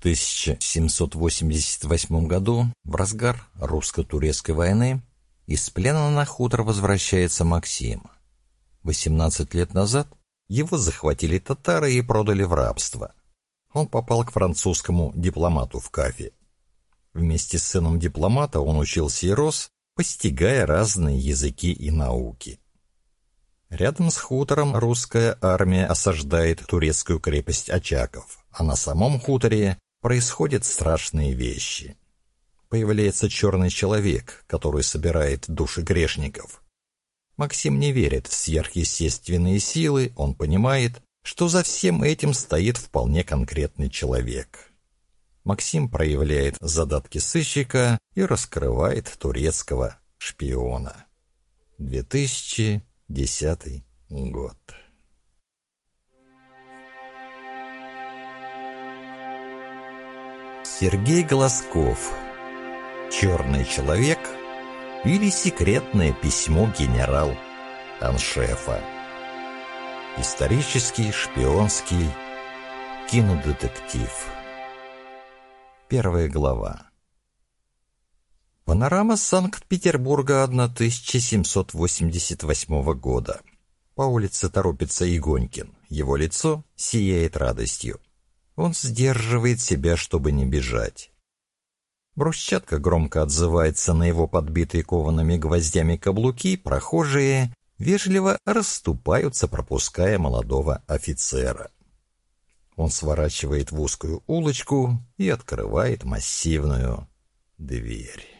1788 году, в разгар русско-турецкой войны, из плена на хутор возвращается Максим. 18 лет назад его захватили татары и продали в рабство. Он попал к французскому дипломату в Кафе. Вместе с сыном дипломата он учился и рос, постигая разные языки и науки. Рядом с хутором русская армия осаждает турецкую крепость Очаков, а на самом хуторе происходят страшные вещи. Появляется черный человек, который собирает души грешников. Максим не верит в сверхъестественные силы, он понимает, что за всем этим стоит вполне конкретный человек. Максим проявляет задатки сыщика и раскрывает турецкого шпиона. 2000 Десятый год. Сергей Глазков. Черный человек или секретное письмо генерал Аншефа. Исторический, шпионский кинодетектив. Первая глава. Панорама Санкт-Петербурга 1788 года. По улице торопится Игонькин. Его лицо сияет радостью. Он сдерживает себя, чтобы не бежать. Брусчатка громко отзывается на его подбитые коваными гвоздями каблуки, прохожие вежливо расступаются, пропуская молодого офицера. Он сворачивает в узкую улочку и открывает массивную дверь.